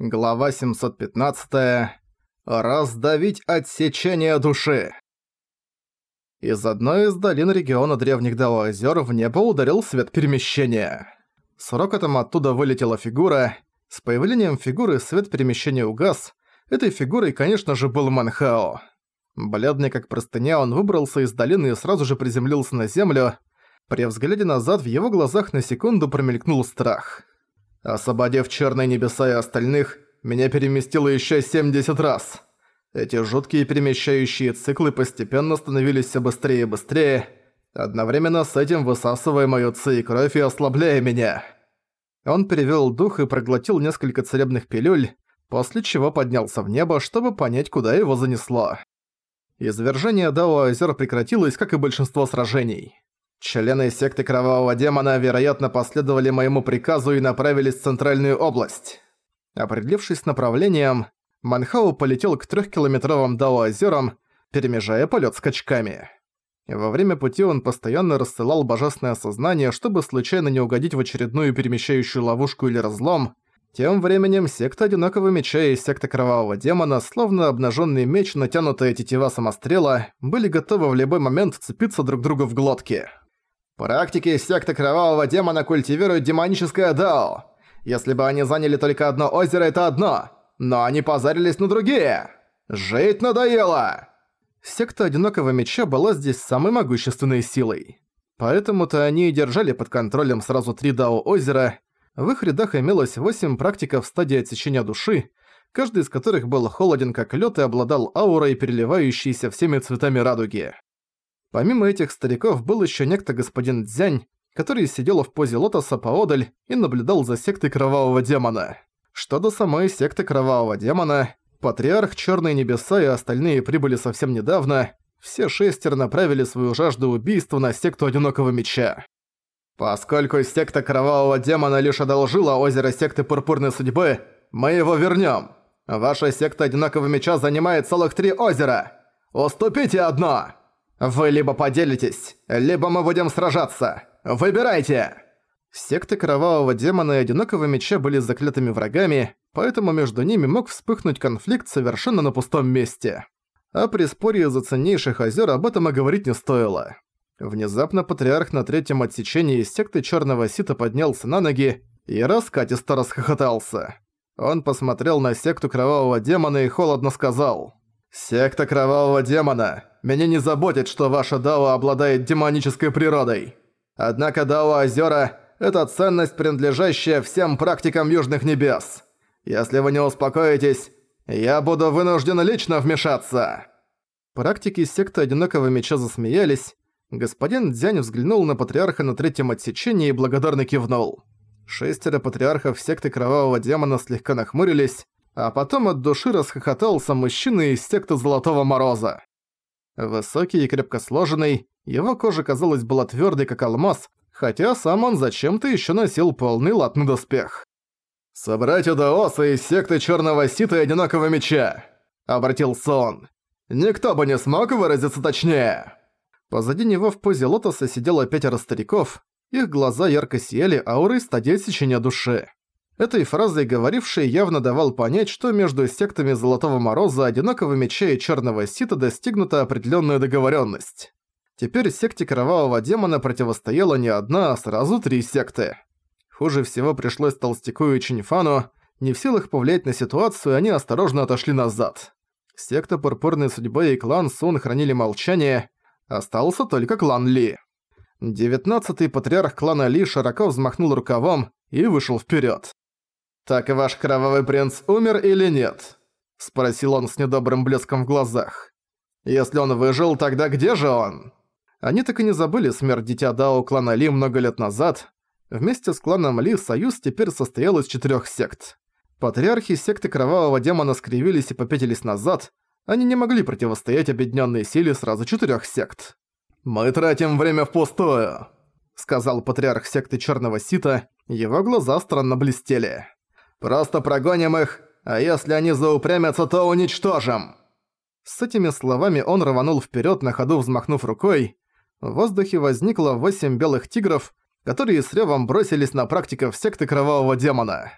Глава 715. Раздавить отсечение души. Из одной из долин региона Древних Дао-озёр в небо ударил свет перемещения. С рокотом оттуда вылетела фигура. С появлением фигуры свет перемещения угас. Этой фигурой, конечно же, был Манхао. Бледный как простыня, он выбрался из долины и сразу же приземлился на землю. При взгляде назад в его глазах на секунду промелькнул страх. Освободив черные небеса и остальных, меня переместило еще 70 раз. Эти жуткие перемещающие циклы постепенно становились все быстрее и быстрее, одновременно с этим высасывая мою ци и кровь и ослабляя меня. Он перевёл дух и проглотил несколько целебных пилюль, после чего поднялся в небо, чтобы понять, куда его занесло. Извержение Дао озер прекратилось, как и большинство сражений. Члены секты Кровавого Демона, вероятно, последовали моему приказу и направились в Центральную область. Определившись с направлением, Манхау полетел к трехкилометровым Дао-озерам, перемежая полет скачками. Во время пути он постоянно рассылал божественное сознание, чтобы случайно не угодить в очередную перемещающую ловушку или разлом. Тем временем секта Одинокого Меча и секта Кровавого Демона, словно обнаженный меч, натянутая тетива самострела, были готовы в любой момент вцепиться друг другу в глотки. Практики секты Кровавого Демона культивируют демоническое дао. Если бы они заняли только одно озеро, это одно. Но они позарились на другие. Жить надоело! Секта Одинокого Меча была здесь самой могущественной силой. Поэтому-то они и держали под контролем сразу три дао-озера. В их рядах имелось восемь практиков стадии отсечения души, каждый из которых был холоден как лед и обладал аурой, переливающейся всеми цветами радуги. Помимо этих стариков был еще некто господин Дзянь, который сидел в позе лотоса поодаль и наблюдал за сектой Кровавого Демона. Что до самой секты Кровавого Демона, Патриарх Черные Небеса и остальные прибыли совсем недавно, все шестеро направили свою жажду убийства на секту Одинокого Меча. Поскольку секта Кровавого Демона лишь одолжила озеро секты Пурпурной Судьбы, мы его вернем. Ваша секта Одинокого Меча занимает целых три озера. Уступите одно! Вы либо поделитесь, либо мы будем сражаться. Выбирайте!» Секты Кровавого Демона и Одинокого Меча были заклятыми врагами, поэтому между ними мог вспыхнуть конфликт совершенно на пустом месте. А при споре из-за ценнейших озер об этом и говорить не стоило. Внезапно патриарх на третьем отсечении секты Черного Сита поднялся на ноги и раскатисто расхохотался. Он посмотрел на секту Кровавого Демона и холодно сказал «Секта Кровавого Демона, меня не заботит, что ваша Дао обладает демонической природой. Однако Дао Озера – это ценность, принадлежащая всем практикам Южных Небес. Если вы не успокоитесь, я буду вынужден лично вмешаться». Практики секты Одинокого Меча засмеялись. Господин Дзянь взглянул на патриарха на третьем отсечении и благодарно кивнул. Шестеро патриархов секты Кровавого Демона слегка нахмурились, а потом от души расхохотался мужчина из секты Золотого Мороза. Высокий и крепко сложенный, его кожа, казалось, была твёрдой, как алмаз, хотя сам он зачем-то ещё носил полный латный доспех. «Собратья Даоса из секты Чёрного Сита и Одинокого Меча!» — обратился он. «Никто бы не смог выразиться точнее!» Позади него в позе лотоса сидело пятеро стариков, их глаза ярко сияли аурой стадии отсечения души. Этой фразой говоривший явно давал понять, что между сектами Золотого Мороза, Одинокого Меча и Черного Сита достигнута определенная договоренность. Теперь секте Кровавого Демона противостояла не одна, а сразу три секты. Хуже всего пришлось Толстяку и Чиньфану, не в силах повлиять на ситуацию, они осторожно отошли назад. Секта Пурпурной Судьбы и клан Сун хранили молчание, остался только клан Ли. Девятнадцатый патриарх клана Ли широко взмахнул рукавом и вышел вперед. «Так ваш кровавый принц умер или нет?» – спросил он с недобрым блеском в глазах. «Если он выжил, тогда где же он?» Они так и не забыли смерть Дитя Дао клана Ли много лет назад. Вместе с кланом Ли союз теперь состоял из четырёх сект. Патриархи секты Кровавого Демона скривились и попятились назад. Они не могли противостоять объединённой силе сразу четырёх сект. «Мы тратим время впустую», — сказал патриарх секты Чёрного Сита. Его глаза странно блестели. Просто прогоним их, а если они заупрямятся, то уничтожим!» С этими словами он рванул вперед, на ходу взмахнув рукой. В воздухе возникло восемь белых тигров, которые с ревом бросились на практиков секты Кровавого Демона.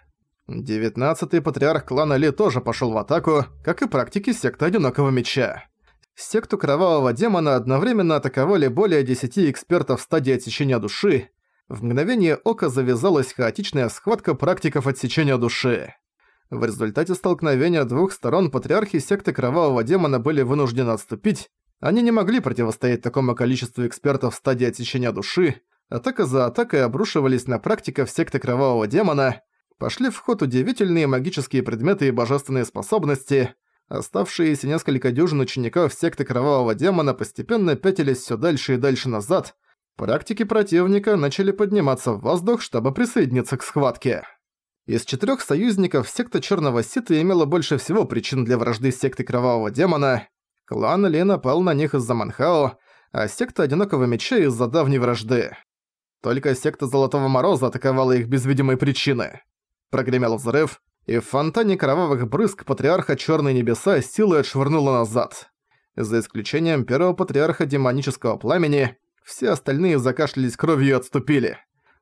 Девятнадцатый патриарх клана Ли тоже пошел в атаку, как и практики секты Одинокого Меча. Секту Кровавого Демона одновременно атаковали более десяти экспертов в стадии отсечения души. В мгновение ока завязалась хаотичная схватка практиков отсечения души. В результате столкновения двух сторон патриархи секты Кровавого Демона были вынуждены отступить, они не могли противостоять такому количеству экспертов в стадии отсечения души, атака за атакой обрушивались на практиков секты Кровавого Демона, пошли в ход удивительные магические предметы и божественные способности, оставшиеся несколько дюжин учеников секты Кровавого Демона постепенно пятились все дальше и дальше назад, практики противника начали подниматься в воздух, чтобы присоединиться к схватке. Из четырех союзников секта Черного Сита имела больше всего причин для вражды секты Кровавого Демона. Клан Ли напал на них из-за Манхао, а секта Одинокого Меча из-за давней вражды. Только секта Золотого Мороза атаковала их без видимой причины. Прогремел взрыв, и в фонтане кровавых брызг патриарха Черные Небеса силой отшвырнуло назад. За исключением первого патриарха демонического пламени, все остальные закашлялись кровью и отступили.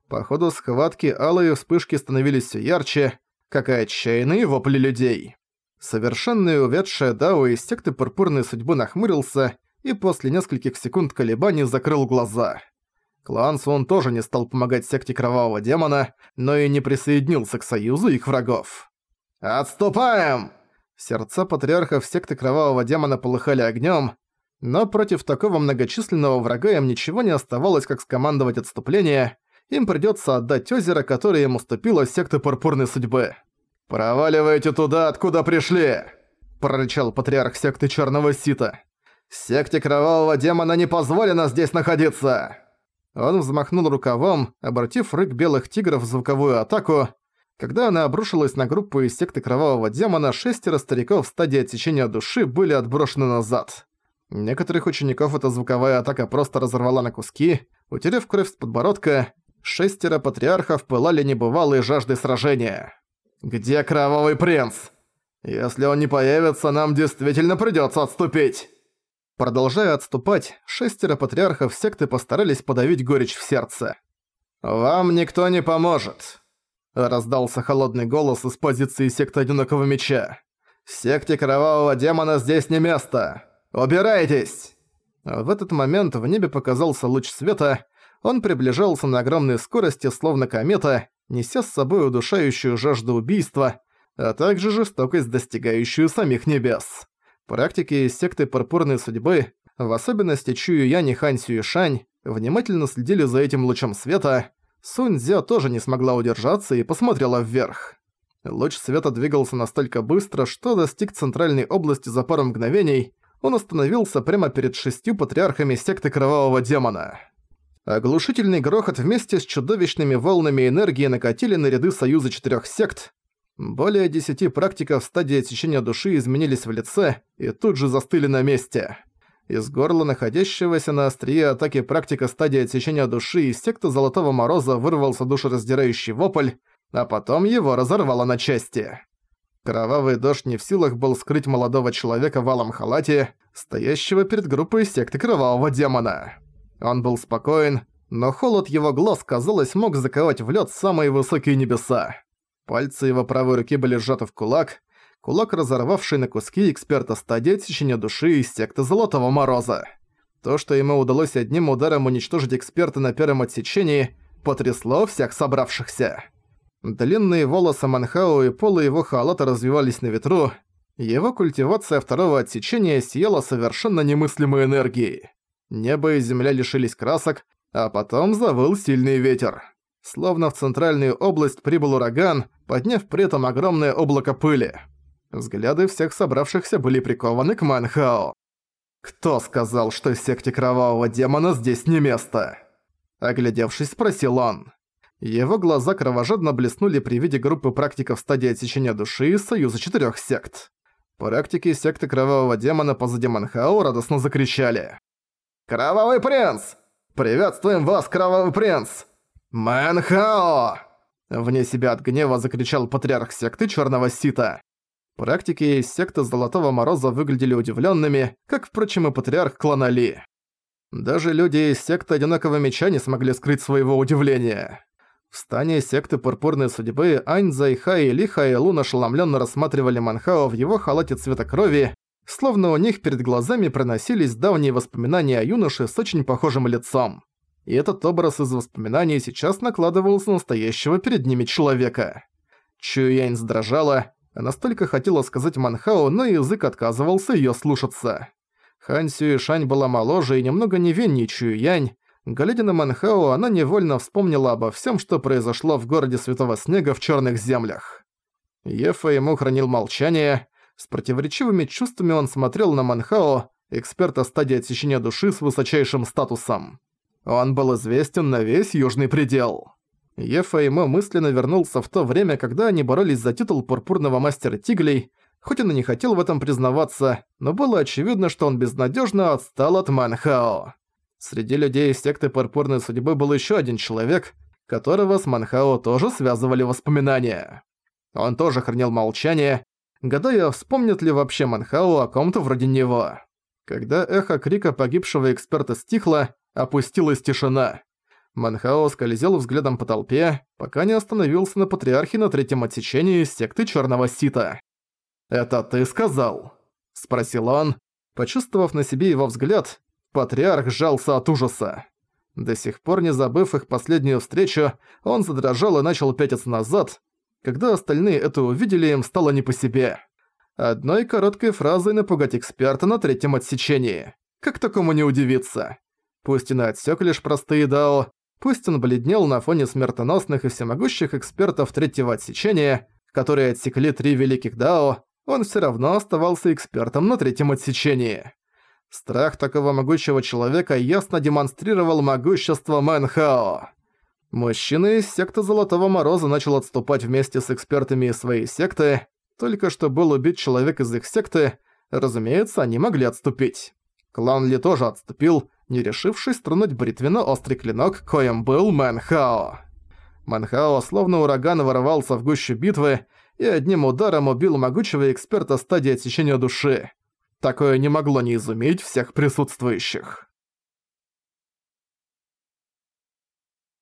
По ходу схватки алые вспышки становились все ярче, как и отчаянные вопли людей. Совершенный увядшая Дао из секты Пурпурной Судьбы нахмурился и после нескольких секунд колебаний закрыл глаза. Клан Сун тоже не стал помогать секте Кровавого Демона, но и не присоединился к союзу их врагов. «Отступаем!» Сердца патриархов секты Кровавого Демона полыхали огнём, но против такого многочисленного врага им ничего не оставалось, как скомандовать отступление, им придётся отдать озеро, которое им уступила секта Пурпурной Судьбы. «Проваливайте туда, откуда пришли!» – прорычал патриарх секты Чёрного Сита. «Секте Кровавого Демона не позволено здесь находиться!» Он взмахнул рукавом, обратив рык белых тигров в звуковую атаку. Когда она обрушилась на группу из секты Кровавого Демона, шестеро стариков в стадии отсечения души были отброшены назад. Некоторых учеников эта звуковая атака просто разорвала на куски, утерев кровь с подбородка, шестеро патриархов пылали небывалой жаждой сражения. «Где Кровавый Принц? Если он не появится, нам действительно придётся отступить!» Продолжая отступать, шестеро патриархов секты постарались подавить горечь в сердце. «Вам никто не поможет», — раздался холодный голос из позиции секты Одинокого Меча. «Секте Кровавого Демона здесь не место! Убирайтесь!» В этот момент в небе показался луч света, он приближался на огромной скорости, словно комета, неся с собой удушающую жажду убийства, а также жестокость, достигающую самих небес. Практики из секты Пурпурной Судьбы, в особенности Чую Янь и Хань Сюишань, внимательно следили за этим лучом света. Сунь Цзё тоже не смогла удержаться и посмотрела вверх. Луч света двигался настолько быстро, что достиг центральной области за пару мгновений, он остановился прямо перед шестью патриархами секты Кровавого Демона. Оглушительный грохот вместе с чудовищными волнами энергии накатили на ряды союза четырех сект, более десяти практиков стадии отсечения души изменились в лице и тут же застыли на месте. Из горла находящегося на острие атаки практика стадии отсечения души из секты Золотого Мороза вырвался душераздирающий вопль, а потом его разорвало на части. Кровавый дождь не в силах был скрыть молодого человека в алом халате, стоящего перед группой секты Кровавого Демона. Он был спокоен, но холод его глаз, казалось, мог заковать в лед самые высокие небеса. Пальцы его правой руки были сжаты в кулак, кулак, разорвавший на куски эксперта стадии отсечения души из секты Золотого Мороза. То, что ему удалось одним ударом уничтожить эксперта на первом отсечении, потрясло всех собравшихся. Длинные волосы Манхао и полы его халата развивались на ветру, его культивация второго отсечения сияла совершенно немыслимой энергией. Небо и земля лишились красок, а потом завыл сильный ветер. Словно в центральную область прибыл ураган, подняв при этом огромное облако пыли. Взгляды всех собравшихся были прикованы к Манхао. «Кто сказал, что секте Кровавого Демона здесь не место?» Оглядевшись, спросил он. Его глаза кровожадно блеснули при виде группы практиков стадии отсечения души из Союза Четырёх Сект. Практики секты Кровавого Демона позади Манхао радостно закричали. «Кровавый принц! Приветствуем вас, Кровавый принц! «Мэнхао!» Вне себя от гнева закричал патриарх секты Черного Сита. Практики из секты Золотого Мороза выглядели удивленными, как, впрочем, и патриарх клана Ли. Даже люди из секты Одинокого Меча не смогли скрыть своего удивления. В стане секты Пурпурной Судьбы Ань Зайха и Лиха и Лун ошеломленно рассматривали Манхао в его халате цвета крови, словно у них перед глазами проносились давние воспоминания о юноше с очень похожим лицом. И этот образ из воспоминаний сейчас накладывался на настоящего перед ними человека. Чуянь сдрожала, она столько хотела сказать Манхао, но язык отказывался её слушаться. Хан Сюишань была моложе и немного невиннее Чуянь. Глядя на Манхао, она невольно вспомнила обо всем, что произошло в городе Святого Снега в Черных Землях. Ефа ему хранил молчание. С противоречивыми чувствами он смотрел на Манхао, эксперта стадии отсечения души с высочайшим статусом. Он был известен на весь Южный предел. Ефаимо мысленно вернулся в то время, когда они боролись за титул пурпурного мастера Тиглей, хоть он и не хотел в этом признаваться, но было очевидно, что он безнадежно отстал от Манхао. Среди людей секты пурпурной судьбы был еще один человек, которого с Манхао тоже связывали воспоминания. Он тоже хранил молчание, гадая, вспомнит ли вообще Манхао о ком-то вроде него. Когда эхо крика погибшего эксперта стихло, опустилась тишина. Манхао скользил взглядом по толпе, пока не остановился на патриархе на третьем отсечении секты Черного Сита. «Это ты сказал?» – спросил он. Почувствовав на себе его взгляд, патриарх сжался от ужаса. До сих пор не забыв их последнюю встречу, он задрожал и начал пятиться назад. Когда остальные это увидели, им стало не по себе. Одной короткой фразой напугать эксперта на третьем отсечении. Как такому не удивиться? Пусть и на отсёк лишь простые дао, Пусть он бледнел на фоне смертоносных и всемогущих экспертов третьего отсечения, которые отсекли три великих дао, он всё равно оставался экспертом на третьем отсечении. Страх такого могучего человека ясно демонстрировал могущество Мэнхао. Мужчина из секты Золотого Мороза начал отступать вместе с экспертами из своей секты. Только что был убит человек из их секты, разумеется, они могли отступить. Клан Ли тоже отступил, не решившись тронуть бритвенно-острый клинок, коем был Мэнхао. Мэнхао словно ураган ворвался в гущу битвы и одним ударом убил могучего эксперта стадии отсечения души. Такое не могло не изумить всех присутствующих.